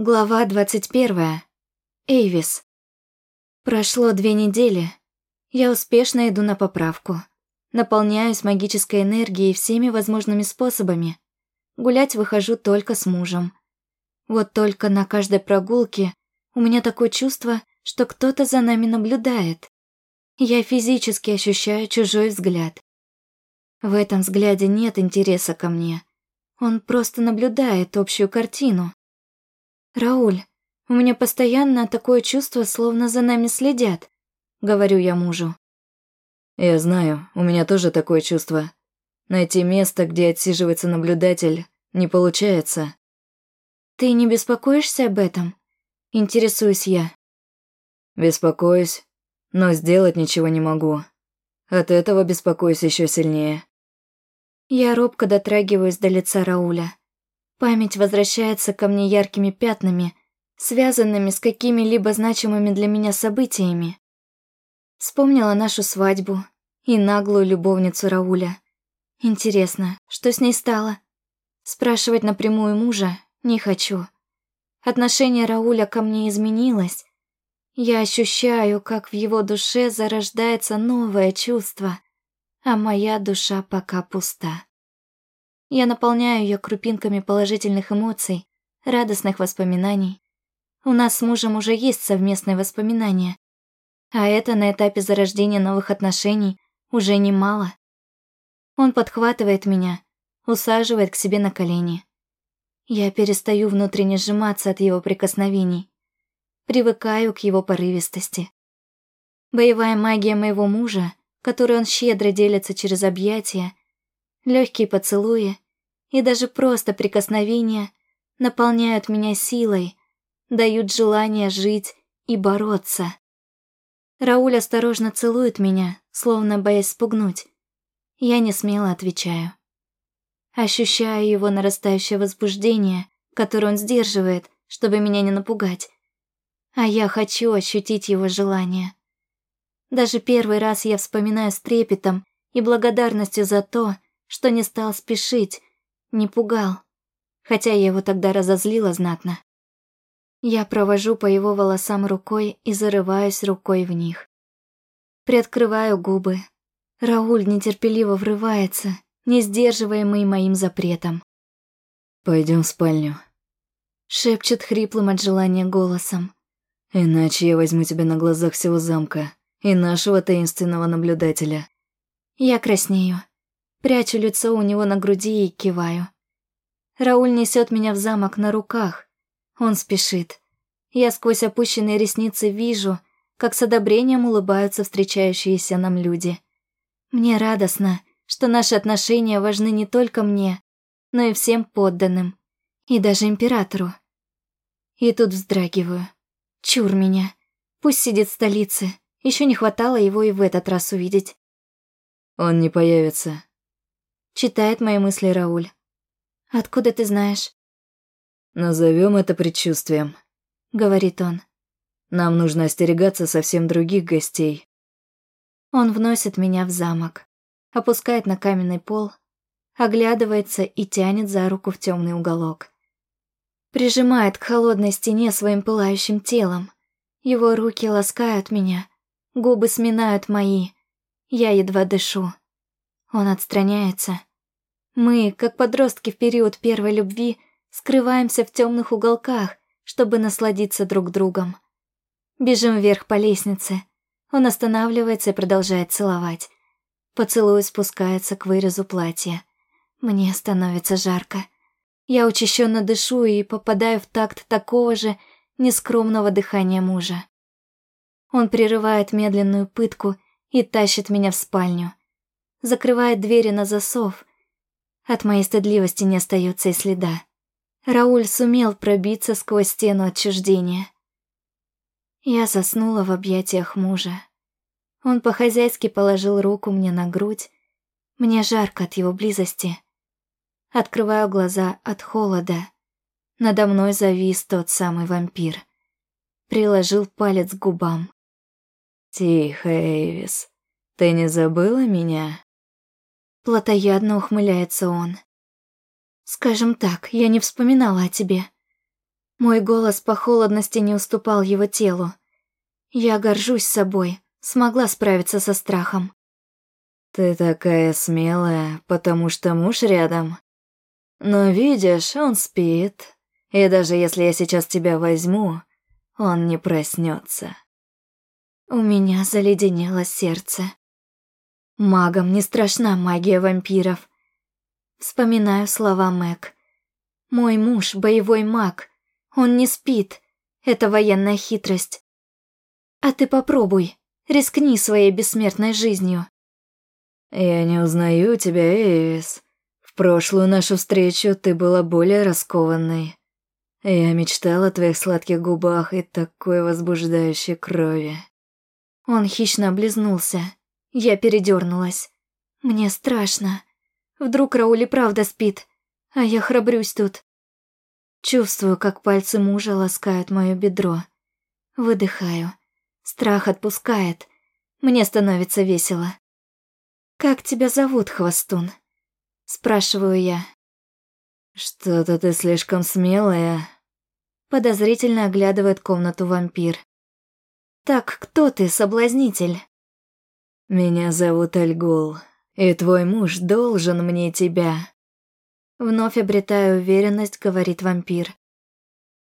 Глава 21. Эйвис. Прошло две недели. Я успешно иду на поправку. Наполняюсь магической энергией всеми возможными способами. Гулять выхожу только с мужем. Вот только на каждой прогулке у меня такое чувство, что кто-то за нами наблюдает. Я физически ощущаю чужой взгляд. В этом взгляде нет интереса ко мне. Он просто наблюдает общую картину. «Рауль, у меня постоянно такое чувство, словно за нами следят», — говорю я мужу. «Я знаю, у меня тоже такое чувство. Найти место, где отсиживается наблюдатель, не получается». «Ты не беспокоишься об этом?» — интересуюсь я. «Беспокоюсь, но сделать ничего не могу. От этого беспокоюсь еще сильнее». Я робко дотрагиваюсь до лица Рауля. Память возвращается ко мне яркими пятнами, связанными с какими-либо значимыми для меня событиями. Вспомнила нашу свадьбу и наглую любовницу Рауля. Интересно, что с ней стало? Спрашивать напрямую мужа не хочу. Отношение Рауля ко мне изменилось. Я ощущаю, как в его душе зарождается новое чувство, а моя душа пока пуста. Я наполняю ее крупинками положительных эмоций, радостных воспоминаний. У нас с мужем уже есть совместные воспоминания. А это на этапе зарождения новых отношений уже немало. Он подхватывает меня, усаживает к себе на колени. Я перестаю внутренне сжиматься от его прикосновений. Привыкаю к его порывистости. Боевая магия моего мужа, которой он щедро делится через объятия, Легкие поцелуи и даже просто прикосновения наполняют меня силой, дают желание жить и бороться. Рауль осторожно целует меня, словно боясь спугнуть. Я не смело отвечаю. Ощущаю его нарастающее возбуждение, которое он сдерживает, чтобы меня не напугать. А я хочу ощутить его желание. Даже первый раз я вспоминаю с трепетом и благодарностью за то, что не стал спешить, не пугал, хотя я его тогда разозлила знатно. Я провожу по его волосам рукой и зарываюсь рукой в них. Приоткрываю губы. Рауль нетерпеливо врывается, не сдерживаемый моим запретом. Пойдем в спальню», — шепчет хриплым от желания голосом. «Иначе я возьму тебя на глазах всего замка и нашего таинственного наблюдателя». Я краснею. Прячу лицо у него на груди и киваю. Рауль несет меня в замок на руках. Он спешит. Я сквозь опущенные ресницы вижу, как с одобрением улыбаются встречающиеся нам люди. Мне радостно, что наши отношения важны не только мне, но и всем подданным, и даже императору. И тут вздрагиваю. Чур меня. Пусть сидит в столице. Еще не хватало его и в этот раз увидеть. Он не появится. Читает мои мысли Рауль. «Откуда ты знаешь?» «Назовем это предчувствием», — говорит он. «Нам нужно остерегаться совсем других гостей». Он вносит меня в замок, опускает на каменный пол, оглядывается и тянет за руку в темный уголок. Прижимает к холодной стене своим пылающим телом. Его руки ласкают меня, губы сминают мои. Я едва дышу. Он отстраняется, мы, как подростки в период первой любви, скрываемся в темных уголках, чтобы насладиться друг другом. Бежим вверх по лестнице. Он останавливается и продолжает целовать. Поцелуй спускается к вырезу платья. Мне становится жарко. Я учащенно дышу и попадаю в такт такого же нескромного дыхания мужа. Он прерывает медленную пытку и тащит меня в спальню. Закрывает двери на засов, от моей стыдливости не остается и следа. Рауль сумел пробиться сквозь стену отчуждения. Я заснула в объятиях мужа. Он по-хозяйски положил руку мне на грудь. Мне жарко от его близости. Открываю глаза от холода. Надо мной завис тот самый вампир. Приложил палец к губам. «Тихо, Эйвис. Ты не забыла меня?» Платоядно ухмыляется он. Скажем так, я не вспоминала о тебе. Мой голос по холодности не уступал его телу. Я горжусь собой, смогла справиться со страхом. «Ты такая смелая, потому что муж рядом. Но видишь, он спит, и даже если я сейчас тебя возьму, он не проснется. У меня заледенело сердце. Магам не страшна магия вампиров. Вспоминаю слова Мэг. Мой муж — боевой маг. Он не спит. Это военная хитрость. А ты попробуй. Рискни своей бессмертной жизнью. Я не узнаю тебя, Эвис. В прошлую нашу встречу ты была более раскованной. Я мечтала о твоих сладких губах и такой возбуждающей крови. Он хищно облизнулся. Я передернулась. Мне страшно. Вдруг Рауль правда спит, а я храбрюсь тут. Чувствую, как пальцы мужа ласкают мое бедро. Выдыхаю. Страх отпускает. Мне становится весело. «Как тебя зовут, Хвостун?» Спрашиваю я. «Что-то ты слишком смелая», Подозрительно оглядывает комнату вампир. «Так кто ты, соблазнитель?» «Меня зовут Альгул, и твой муж должен мне тебя». Вновь обретая уверенность, говорит вампир.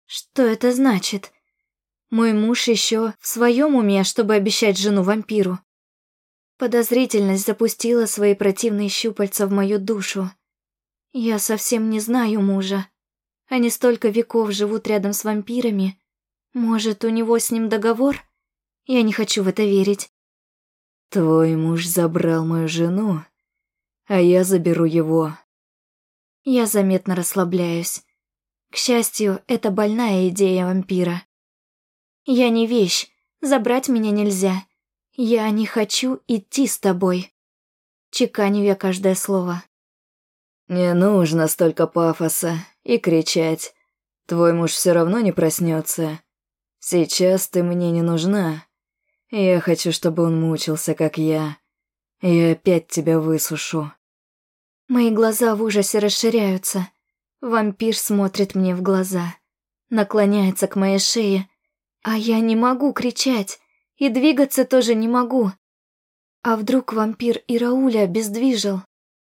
«Что это значит? Мой муж еще в своем уме, чтобы обещать жену вампиру?» Подозрительность запустила свои противные щупальца в мою душу. Я совсем не знаю мужа. Они столько веков живут рядом с вампирами. Может, у него с ним договор? Я не хочу в это верить. Твой муж забрал мою жену, а я заберу его. Я заметно расслабляюсь. К счастью, это больная идея вампира. Я не вещь, забрать меня нельзя. Я не хочу идти с тобой. Чеканю я каждое слово. Не нужно столько пафоса и кричать. Твой муж все равно не проснется. Сейчас ты мне не нужна. Я хочу, чтобы он мучился, как я. Я опять тебя высушу. Мои глаза в ужасе расширяются. Вампир смотрит мне в глаза. Наклоняется к моей шее. А я не могу кричать. И двигаться тоже не могу. А вдруг вампир и Рауля обездвижил?